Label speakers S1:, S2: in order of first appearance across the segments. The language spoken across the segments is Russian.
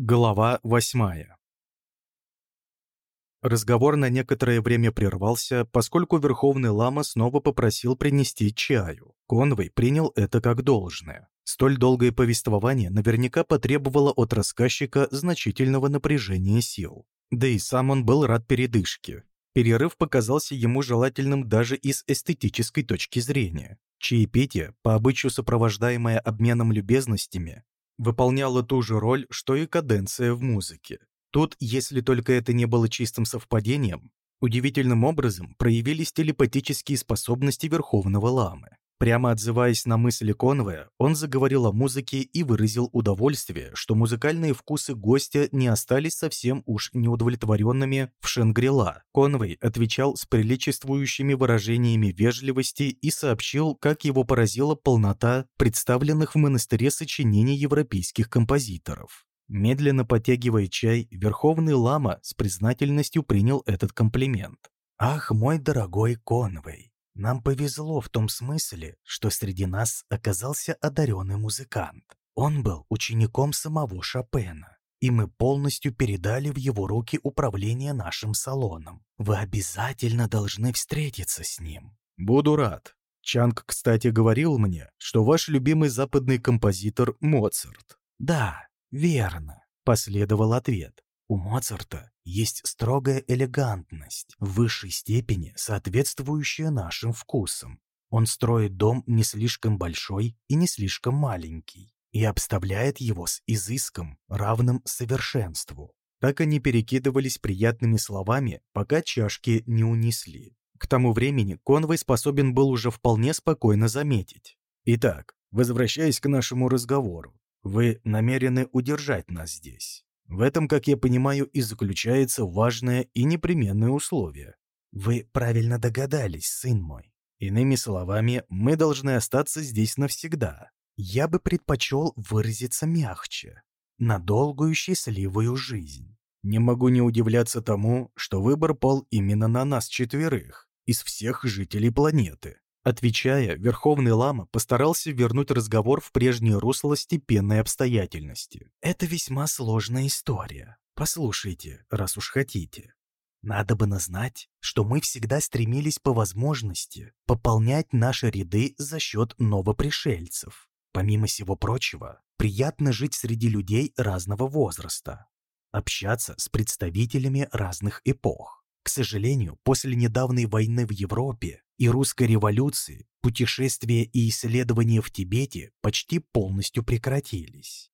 S1: Глава восьмая Разговор на некоторое время прервался, поскольку Верховный Лама снова попросил принести чаю. Конвой принял это как должное. Столь долгое повествование наверняка потребовало от рассказчика значительного напряжения сил. Да и сам он был рад передышке. Перерыв показался ему желательным даже и с эстетической точки зрения. Чаепитие, по обычаю сопровождаемое обменом любезностями, выполняла ту же роль, что и каденция в музыке. Тут, если только это не было чистым совпадением, удивительным образом проявились телепатические способности Верховного Ламы. Прямо отзываясь на мысли Конвоя, он заговорил о музыке и выразил удовольствие, что музыкальные вкусы гостя не остались совсем уж неудовлетворенными в Шенгрила. Конвой отвечал с приличествующими выражениями вежливости и сообщил, как его поразила полнота представленных в монастыре сочинений европейских композиторов. Медленно подтягивая чай, Верховный Лама с признательностью принял этот комплимент. «Ах, мой дорогой Конвей, нам повезло в том смысле, что среди нас оказался одаренный музыкант. Он был учеником самого Шопена, и мы полностью передали в его руки управление нашим салоном. Вы обязательно должны встретиться с ним». «Буду рад. Чанг, кстати, говорил мне, что ваш любимый западный композитор Моцарт». «Да, верно», — последовал ответ. У Моцарта есть строгая элегантность, в высшей степени соответствующая нашим вкусам. Он строит дом не слишком большой и не слишком маленький и обставляет его с изыском, равным совершенству. Так они перекидывались приятными словами, пока чашки не унесли. К тому времени Конвой способен был уже вполне спокойно заметить. «Итак, возвращаясь к нашему разговору, вы намерены удержать нас здесь?» В этом, как я понимаю, и заключается важное и непременное условие. Вы правильно догадались, сын мой. Иными словами, мы должны остаться здесь навсегда. Я бы предпочел выразиться мягче. На долгую счастливую жизнь. Не могу не удивляться тому, что выбор пал именно на нас четверых, из всех жителей планеты. Отвечая, Верховный Лама постарался вернуть разговор в прежнее русло степенной обстоятельности. «Это весьма сложная история. Послушайте, раз уж хотите. Надо бы знать, что мы всегда стремились по возможности пополнять наши ряды за счет новопришельцев. Помимо всего прочего, приятно жить среди людей разного возраста, общаться с представителями разных эпох. К сожалению, после недавней войны в Европе и русской революции путешествия и исследования в Тибете почти полностью прекратились.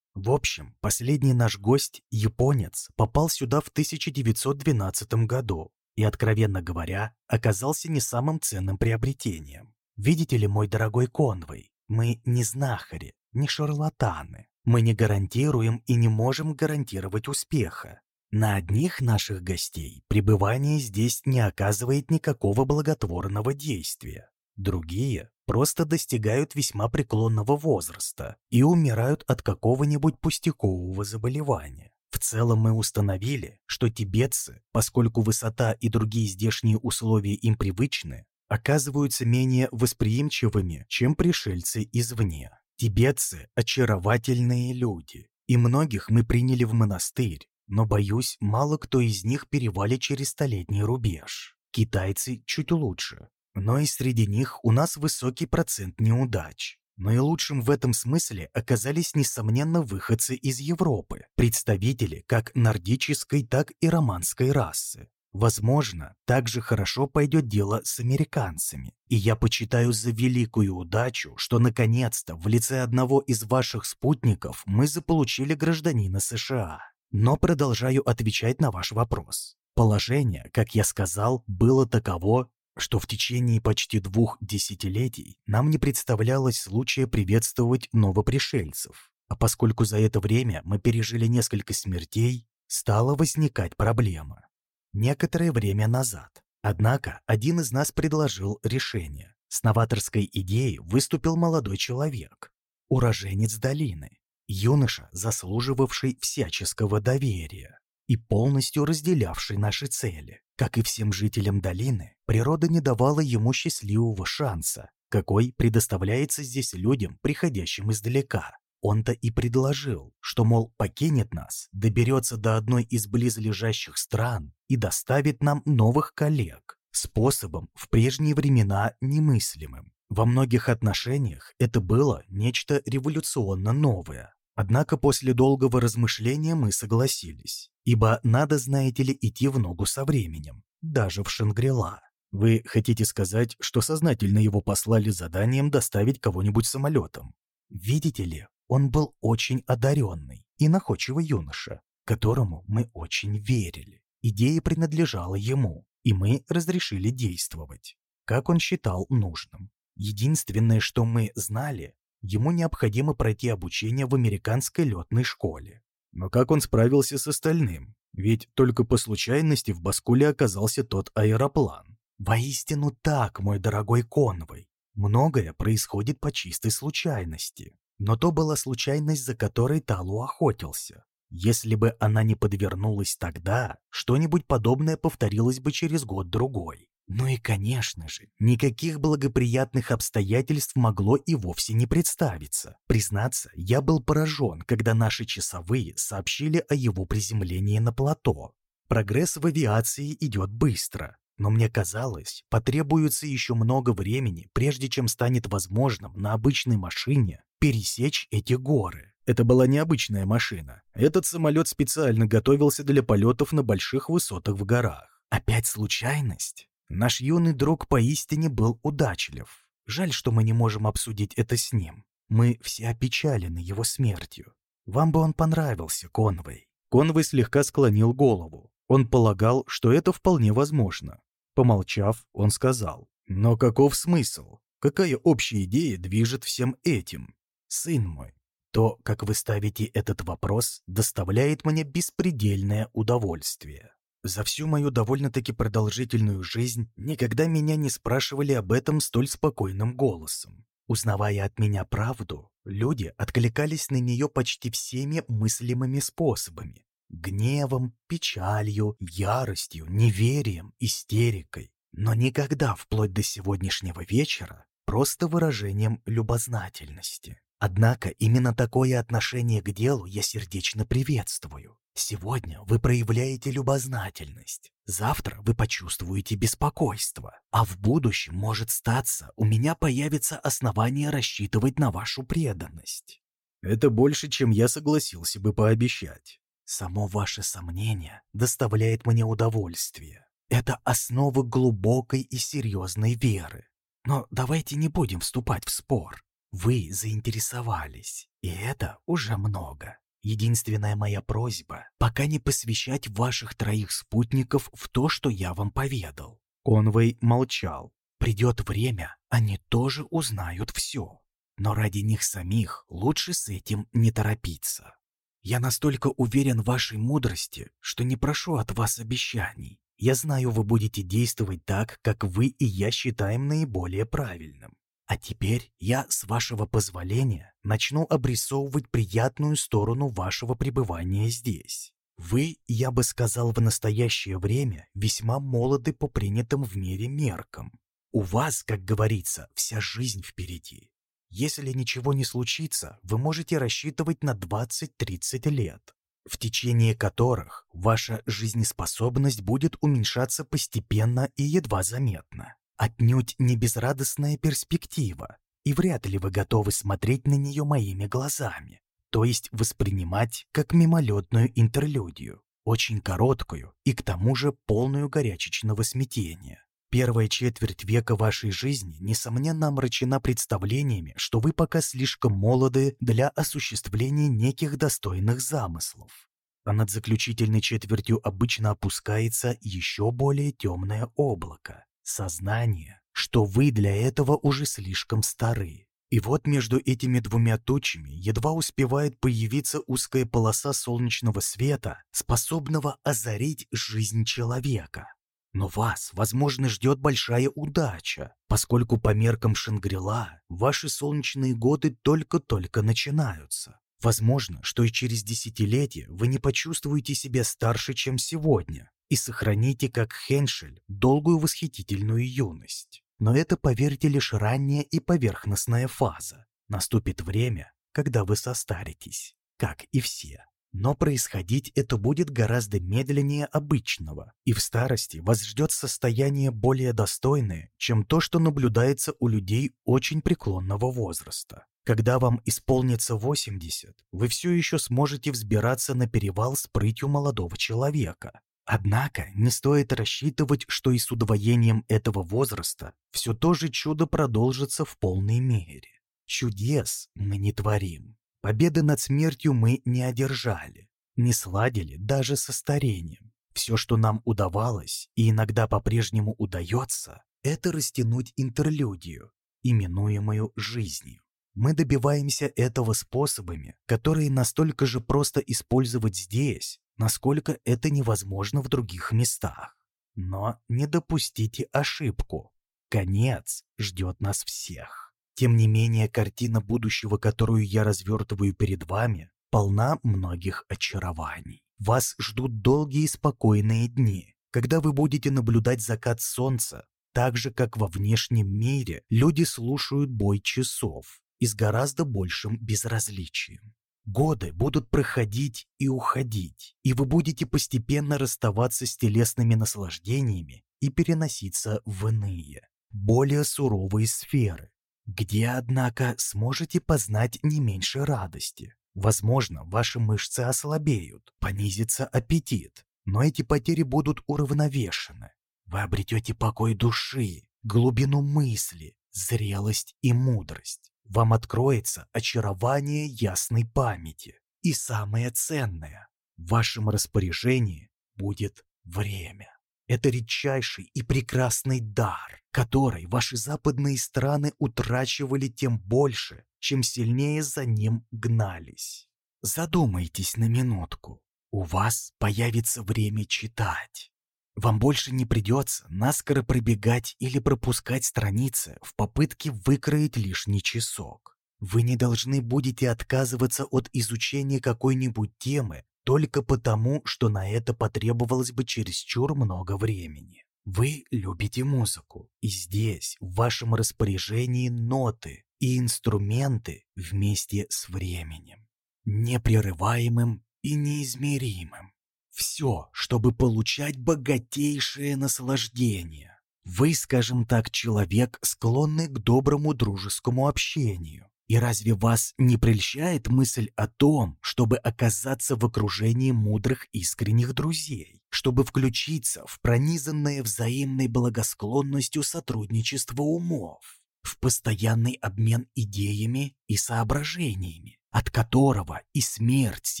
S1: В общем, последний наш гость, японец, попал сюда в 1912 году и, откровенно говоря, оказался не самым ценным приобретением. Видите ли, мой дорогой Конвой, мы не знахари, не шарлатаны. Мы не гарантируем и не можем гарантировать успеха. На одних наших гостей пребывание здесь не оказывает никакого благотворного действия. Другие просто достигают весьма преклонного возраста и умирают от какого-нибудь пустякового заболевания. В целом мы установили, что тибетцы, поскольку высота и другие здешние условия им привычны, оказываются менее восприимчивыми, чем пришельцы извне. Тибетцы – очаровательные люди, и многих мы приняли в монастырь, но, боюсь, мало кто из них перевалит через столетний рубеж. Китайцы чуть лучше, но и среди них у нас высокий процент неудач. Наилучшим в этом смысле оказались, несомненно, выходцы из Европы, представители как нордической, так и романской расы. Возможно, также хорошо пойдет дело с американцами. И я почитаю за великую удачу, что наконец-то в лице одного из ваших спутников мы заполучили гражданина США. Но продолжаю отвечать на ваш вопрос. Положение, как я сказал, было таково, что в течение почти двух десятилетий нам не представлялось случая приветствовать новопришельцев. А поскольку за это время мы пережили несколько смертей, стала возникать проблема. Некоторое время назад. Однако один из нас предложил решение. С новаторской идеей выступил молодой человек, уроженец долины, юноша, заслуживавший всяческого доверия и полностью разделявший наши цели. Как и всем жителям долины, природа не давала ему счастливого шанса, какой предоставляется здесь людям, приходящим издалека. Он-то и предложил, что, мол, покинет нас, доберется до одной из близлежащих стран и доставит нам новых коллег, способом в прежние времена немыслимым. Во многих отношениях это было нечто революционно новое. Однако после долгого размышления мы согласились, ибо надо, знаете ли, идти в ногу со временем, даже в Шангрила. Вы хотите сказать, что сознательно его послали заданием доставить кого-нибудь самолетом? Видите ли, он был очень одаренный и находчивый юноша, которому мы очень верили. Идея принадлежала ему, и мы разрешили действовать, как он считал нужным. Единственное, что мы знали, ему необходимо пройти обучение в американской летной школе. Но как он справился с остальным? Ведь только по случайности в Баскуле оказался тот аэроплан. Воистину так, мой дорогой Конвой. Многое происходит по чистой случайности. Но то была случайность, за которой Талу охотился. Если бы она не подвернулась тогда, что-нибудь подобное повторилось бы через год-другой. Ну и, конечно же, никаких благоприятных обстоятельств могло и вовсе не представиться. Признаться, я был поражен, когда наши часовые сообщили о его приземлении на плато. Прогресс в авиации идет быстро, но мне казалось, потребуется еще много времени, прежде чем станет возможным на обычной машине пересечь эти горы. Это была необычная машина. Этот самолет специально готовился для полетов на больших высотах в горах. Опять случайность? Наш юный друг поистине был удачлив. Жаль, что мы не можем обсудить это с ним. Мы все опечалены его смертью. Вам бы он понравился, Конвей. Конвей слегка склонил голову. Он полагал, что это вполне возможно. Помолчав, он сказал, «Но каков смысл? Какая общая идея движет всем этим? Сын мой, то, как вы ставите этот вопрос, доставляет мне беспредельное удовольствие. За всю мою довольно-таки продолжительную жизнь никогда меня не спрашивали об этом столь спокойным голосом. Узнавая от меня правду, люди откликались на нее почти всеми мыслимыми способами. Гневом, печалью, яростью, неверием, истерикой. Но никогда, вплоть до сегодняшнего вечера, просто выражением любознательности. Однако именно такое отношение к делу я сердечно приветствую. Сегодня вы проявляете любознательность, завтра вы почувствуете беспокойство, а в будущем, может статься, у меня появится основание рассчитывать на вашу преданность. Это больше, чем я согласился бы пообещать. Само ваше сомнение доставляет мне удовольствие. Это основа глубокой и серьезной веры. Но давайте не будем вступать в спор. Вы заинтересовались, и это уже много. Единственная моя просьба — пока не посвящать ваших троих спутников в то, что я вам поведал». Конвей молчал. «Придет время, они тоже узнают все. Но ради них самих лучше с этим не торопиться. Я настолько уверен в вашей мудрости, что не прошу от вас обещаний. Я знаю, вы будете действовать так, как вы и я считаем наиболее правильным. А теперь я, с вашего позволения, начну обрисовывать приятную сторону вашего пребывания здесь. Вы, я бы сказал, в настоящее время весьма молоды по принятым в мире меркам. У вас, как говорится, вся жизнь впереди. Если ничего не случится, вы можете рассчитывать на 20-30 лет, в течение которых ваша жизнеспособность будет уменьшаться постепенно и едва заметно. Отнюдь не безрадостная перспектива, и вряд ли вы готовы смотреть на нее моими глазами, то есть воспринимать как мимолетную интерлюдию, очень короткую и к тому же полную горячечного смятения. Первая четверть века вашей жизни, несомненно, омрачена представлениями, что вы пока слишком молоды для осуществления неких достойных замыслов. А над заключительной четвертью обычно опускается еще более темное облако, Сознание, что вы для этого уже слишком стары. И вот между этими двумя тучами едва успевает появиться узкая полоса солнечного света, способного озарить жизнь человека. Но вас, возможно, ждет большая удача, поскольку по меркам Шангрила ваши солнечные годы только-только начинаются. Возможно, что и через десятилетие вы не почувствуете себя старше, чем сегодня, и сохраните, как Хеншель, долгую восхитительную юность. Но это, поверьте, лишь ранняя и поверхностная фаза. Наступит время, когда вы состаритесь, как и все. Но происходить это будет гораздо медленнее обычного, и в старости вас ждет состояние более достойное, чем то, что наблюдается у людей очень преклонного возраста. Когда вам исполнится 80, вы все еще сможете взбираться на перевал с прытью молодого человека. Однако не стоит рассчитывать, что и с удвоением этого возраста все то же чудо продолжится в полной мере. Чудес мы не творим. Победы над смертью мы не одержали, не сладили даже со старением. Все, что нам удавалось и иногда по-прежнему удается, это растянуть интерлюдию, именуемую жизнью. Мы добиваемся этого способами, которые настолько же просто использовать здесь, насколько это невозможно в других местах. Но не допустите ошибку. Конец ждет нас всех. Тем не менее, картина будущего, которую я развертываю перед вами, полна многих очарований. Вас ждут долгие спокойные дни, когда вы будете наблюдать закат солнца, так же, как во внешнем мире люди слушают бой часов и с гораздо большим безразличием. Годы будут проходить и уходить, и вы будете постепенно расставаться с телесными наслаждениями и переноситься в иные, более суровые сферы, где, однако, сможете познать не меньше радости. Возможно, ваши мышцы ослабеют, понизится аппетит, но эти потери будут уравновешены. Вы обретете покой души, глубину мысли, зрелость и мудрость вам откроется очарование ясной памяти. И самое ценное, в вашем распоряжении будет время. Это редчайший и прекрасный дар, который ваши западные страны утрачивали тем больше, чем сильнее за ним гнались. Задумайтесь на минутку. У вас появится время читать. Вам больше не придется наскоро пробегать или пропускать страницы в попытке выкроить лишний часок. Вы не должны будете отказываться от изучения какой-нибудь темы только потому, что на это потребовалось бы чересчур много времени. Вы любите музыку, и здесь в вашем распоряжении ноты и инструменты вместе с временем, непрерываемым и неизмеримым. Все, чтобы получать богатейшее наслаждение. Вы, скажем так, человек, склонный к доброму дружескому общению. И разве вас не прельщает мысль о том, чтобы оказаться в окружении мудрых искренних друзей, чтобы включиться в пронизанное взаимной благосклонностью сотрудничество умов, в постоянный обмен идеями и соображениями, от которого и смерть с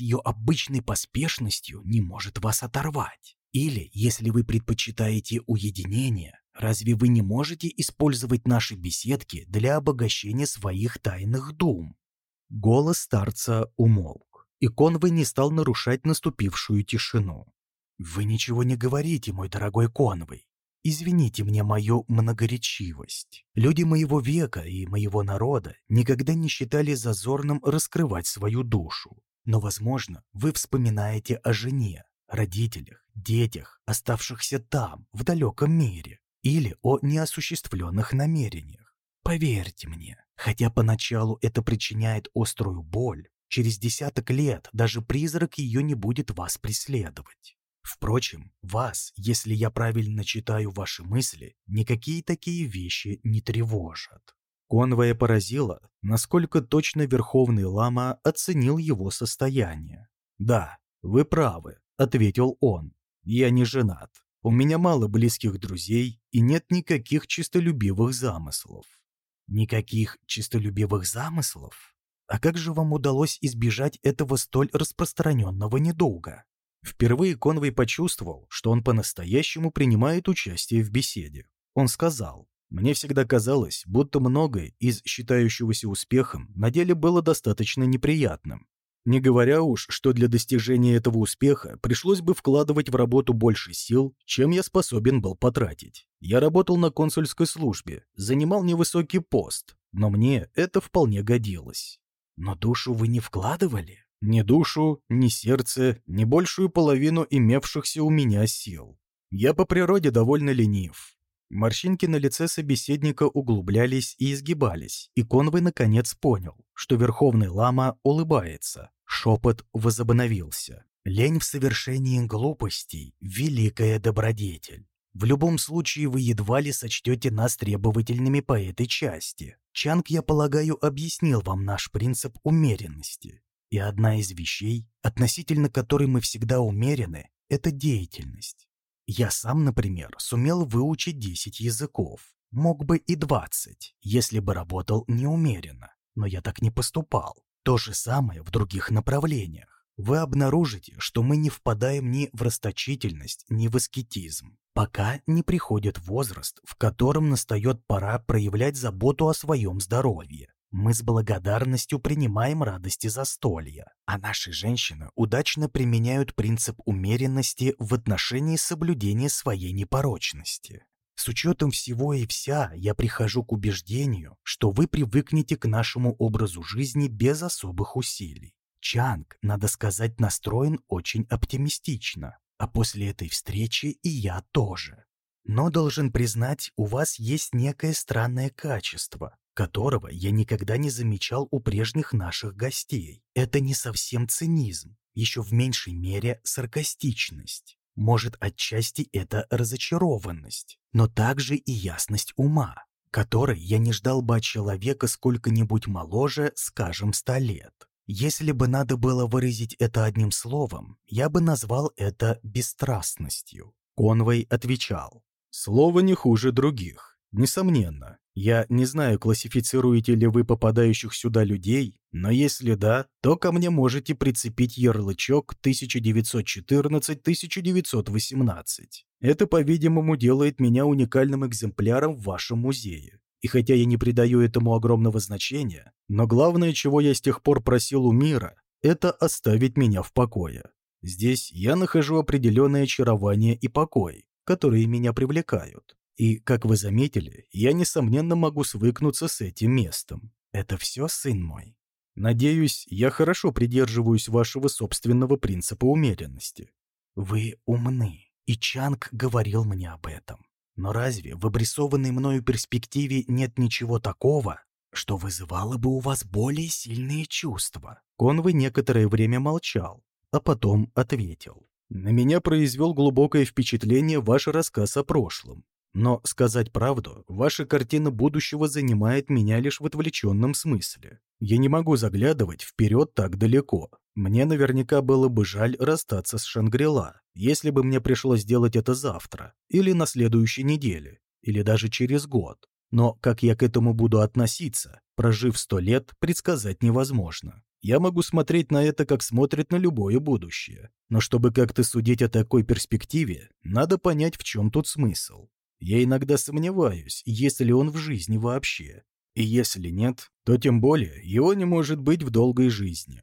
S1: ее обычной поспешностью не может вас оторвать. Или, если вы предпочитаете уединение, разве вы не можете использовать наши беседки для обогащения своих тайных дум? Голос старца умолк, и Конвой не стал нарушать наступившую тишину. «Вы ничего не говорите, мой дорогой Конвой. Извините мне мою многоречивость. Люди моего века и моего народа никогда не считали зазорным раскрывать свою душу. Но, возможно, вы вспоминаете о жене, родителях, детях, оставшихся там, в далеком мире, или о неосуществленных намерениях. Поверьте мне, хотя поначалу это причиняет острую боль, через десяток лет даже призрак ее не будет вас преследовать. Впрочем, вас, если я правильно читаю ваши мысли, никакие такие вещи не тревожат. Конвоя поразило, насколько точно Верховный Лама оценил его состояние. «Да, вы правы», — ответил он. «Я не женат. У меня мало близких друзей и нет никаких чистолюбивых замыслов». «Никаких чистолюбивых замыслов? А как же вам удалось избежать этого столь распространенного недолга?» Впервые Конвей почувствовал, что он по-настоящему принимает участие в беседе. Он сказал, «Мне всегда казалось, будто многое из считающегося успехом на деле было достаточно неприятным. Не говоря уж, что для достижения этого успеха пришлось бы вкладывать в работу больше сил, чем я способен был потратить. Я работал на консульской службе, занимал невысокий пост, но мне это вполне годилось. Но душу вы не вкладывали? Ни душу, ни сердце, ни большую половину имевшихся у меня сил. Я по природе довольно ленив. Морщинки на лице собеседника углублялись и изгибались, и Конвой наконец понял, что Верховный Лама улыбается. Шепот возобновился. «Лень в совершении глупостей — великая добродетель. В любом случае вы едва ли сочтете нас требовательными по этой части. Чанг, я полагаю, объяснил вам наш принцип умеренности. И одна из вещей, относительно которой мы всегда умерены, это деятельность. Я сам, например, сумел выучить 10 языков. Мог бы и 20, если бы работал неумеренно. Но я так не поступал. То же самое в других направлениях. Вы обнаружите, что мы не впадаем ни в расточительность, ни в аскетизм, пока не приходит возраст, в котором настает пора проявлять заботу о своем здоровье. Мы с благодарностью принимаем радости застолья, а наши женщины удачно применяют принцип умеренности в отношении соблюдения своей непорочности. С учетом всего и вся, я прихожу к убеждению, что вы привыкнете к нашему образу жизни без особых усилий. Чанг, надо сказать, настроен очень оптимистично, а после этой встречи и я тоже. Но, должен признать, у вас есть некое странное качество, которого я никогда не замечал у прежних наших гостей. Это не совсем цинизм, еще в меньшей мере саркастичность. Может, отчасти это разочарованность, но также и ясность ума, которой я не ждал бы от человека сколько-нибудь моложе, скажем, ста лет. Если бы надо было выразить это одним словом, я бы назвал это бесстрастностью. Конвой отвечал. Слово не хуже других, несомненно. Я не знаю, классифицируете ли вы попадающих сюда людей, но если да, то ко мне можете прицепить ярлычок 1914-1918. Это, по-видимому, делает меня уникальным экземпляром в вашем музее. И хотя я не придаю этому огромного значения, но главное, чего я с тех пор просил у мира, это оставить меня в покое. Здесь я нахожу определенное очарование и покой, которые меня привлекают. И, как вы заметили, я, несомненно, могу свыкнуться с этим местом. Это все, сын мой? Надеюсь, я хорошо придерживаюсь вашего собственного принципа умеренности. Вы умны, и Чанг говорил мне об этом. Но разве в обрисованной мною перспективе нет ничего такого, что вызывало бы у вас более сильные чувства?» Конвой некоторое время молчал, а потом ответил. «На меня произвел глубокое впечатление ваш рассказ о прошлом. Но, сказать правду, ваша картина будущего занимает меня лишь в отвлеченном смысле. Я не могу заглядывать вперед так далеко. Мне наверняка было бы жаль расстаться с Шангрила, если бы мне пришлось сделать это завтра, или на следующей неделе, или даже через год. Но как я к этому буду относиться, прожив сто лет, предсказать невозможно. Я могу смотреть на это, как смотрят на любое будущее. Но чтобы как-то судить о такой перспективе, надо понять, в чем тут смысл. Я иногда сомневаюсь, есть ли он в жизни вообще. И если нет, то тем более его не может быть в долгой жизни.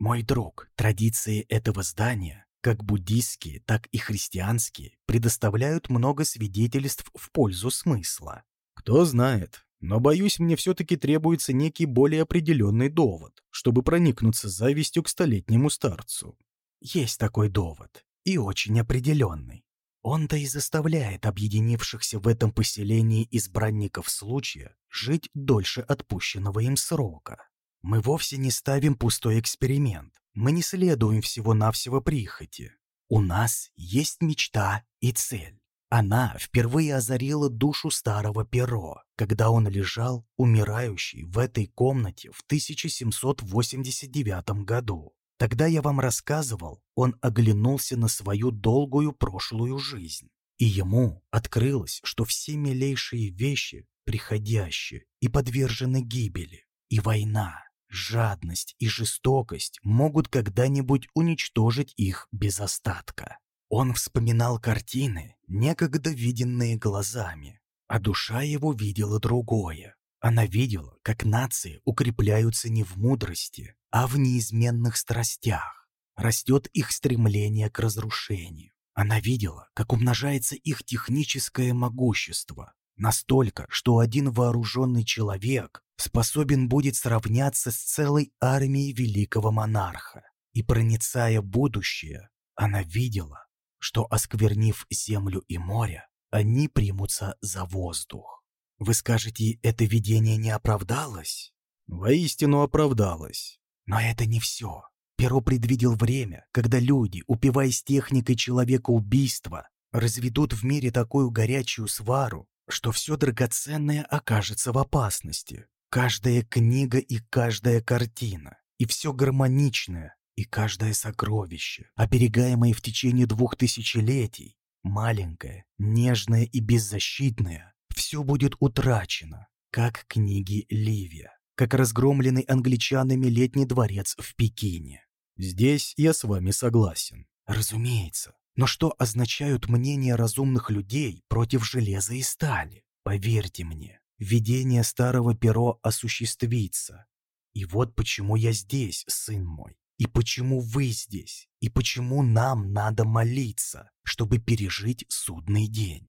S1: Мой друг, традиции этого здания, как буддийские, так и христианские, предоставляют много свидетельств в пользу смысла. Кто знает, но, боюсь, мне все-таки требуется некий более определенный довод, чтобы проникнуться завистью к столетнему старцу. Есть такой довод, и очень определенный. Он-то и заставляет объединившихся в этом поселении избранников случая жить дольше отпущенного им срока. Мы вовсе не ставим пустой эксперимент, мы не следуем всего-навсего прихоти. У нас есть мечта и цель. Она впервые озарила душу старого Перо, когда он лежал, умирающий, в этой комнате в 1789 году. Тогда я вам рассказывал, он оглянулся на свою долгую прошлую жизнь. И ему открылось, что все милейшие вещи приходящие и подвержены гибели. И война, жадность и жестокость могут когда-нибудь уничтожить их без остатка. Он вспоминал картины, некогда виденные глазами, а душа его видела другое. Она видела, как нации укрепляются не в мудрости, а в неизменных страстях. Растет их стремление к разрушению. Она видела, как умножается их техническое могущество, настолько, что один вооруженный человек способен будет сравняться с целой армией великого монарха. И проницая будущее, она видела, что, осквернив землю и море, они примутся за воздух. Вы скажете, это видение не оправдалось? Воистину оправдалось. Но это не все. Перо предвидел время, когда люди, упиваясь техникой человека убийства, разведут в мире такую горячую свару, что все драгоценное окажется в опасности. Каждая книга и каждая картина, и все гармоничное, и каждое сокровище, оберегаемое в течение двух тысячелетий, маленькое, нежное и беззащитное, все будет утрачено, как книги Ливия, как разгромленный англичанами летний дворец в Пекине. Здесь я с вами согласен. Разумеется. Но что означают мнения разумных людей против железа и стали? Поверьте мне, видение старого перо осуществится. И вот почему я здесь, сын мой. И почему вы здесь? И почему нам надо молиться, чтобы пережить судный день?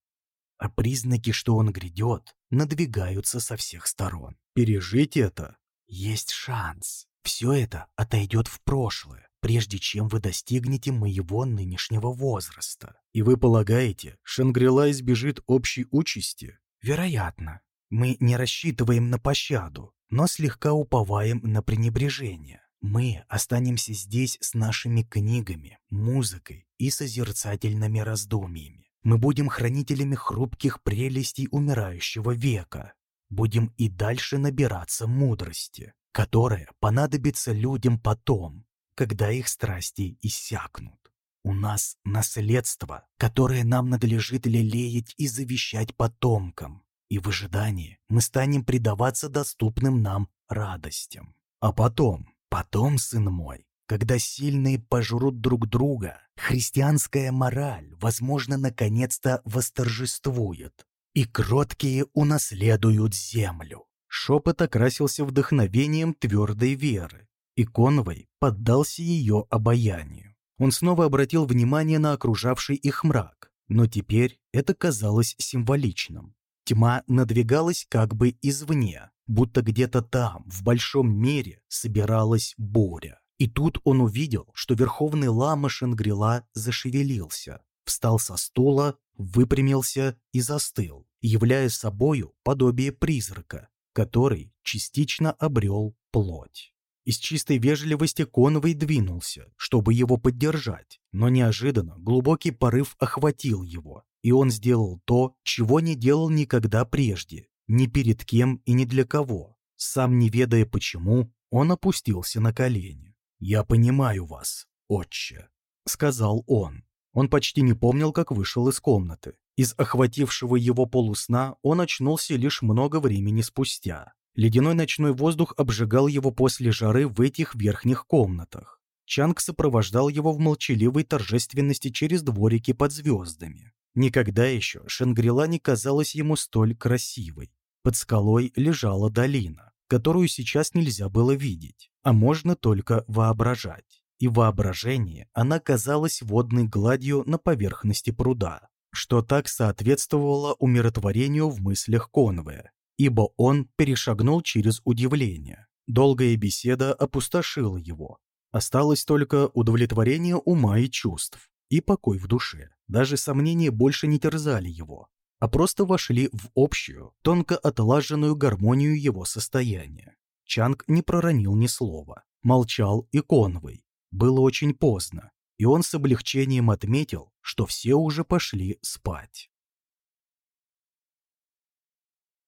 S1: А признаки, что он грядет, надвигаются со всех сторон. Пережить это? Есть шанс. Все это отойдет в прошлое, прежде чем вы достигнете моего нынешнего возраста. И вы полагаете, Шангрила избежит общей участи? Вероятно. Мы не рассчитываем на пощаду, но слегка уповаем на пренебрежение. Мы останемся здесь с нашими книгами, музыкой и созерцательными раздумьями. Мы будем хранителями хрупких прелестей умирающего века. Будем и дальше набираться мудрости, которая понадобится людям потом, когда их страсти иссякнут. У нас наследство, которое нам надлежит лелеять и завещать потомкам и в ожидании мы станем предаваться доступным нам радостям. А потом, потом, сын мой, когда сильные пожрут друг друга, христианская мораль, возможно, наконец-то восторжествует, и кроткие унаследуют землю. Шепот окрасился вдохновением твердой веры, и Конвой поддался ее обаянию. Он снова обратил внимание на окружавший их мрак, но теперь это казалось символичным. Тьма надвигалась как бы извне, будто где-то там, в большом мире, собиралась буря. И тут он увидел, что верховный лама Шангрила зашевелился, встал со стула, выпрямился и застыл, являя собою подобие призрака, который частично обрел плоть. Из чистой вежливости Коновый двинулся, чтобы его поддержать, но неожиданно глубокий порыв охватил его, и он сделал то, чего не делал никогда прежде, ни перед кем и ни для кого. Сам не ведая почему, он опустился на колени. «Я понимаю вас, отче», — сказал он. Он почти не помнил, как вышел из комнаты. Из охватившего его полусна он очнулся лишь много времени спустя. Ледяной ночной воздух обжигал его после жары в этих верхних комнатах. Чанг сопровождал его в молчаливой торжественности через дворики под звездами. Никогда еще Шангрила не казалась ему столь красивой. Под скалой лежала долина, которую сейчас нельзя было видеть, а можно только воображать. И воображение она казалась водной гладью на поверхности пруда, что так соответствовало умиротворению в мыслях Конвея, ибо он перешагнул через удивление. Долгая беседа опустошила его. Осталось только удовлетворение ума и чувств и покой в душе. Даже сомнения больше не терзали его, а просто вошли в общую, тонко отлаженную гармонию его состояния. Чанг не проронил ни слова, молчал и Конвой. Было очень поздно, и он с облегчением отметил, что все уже пошли спать.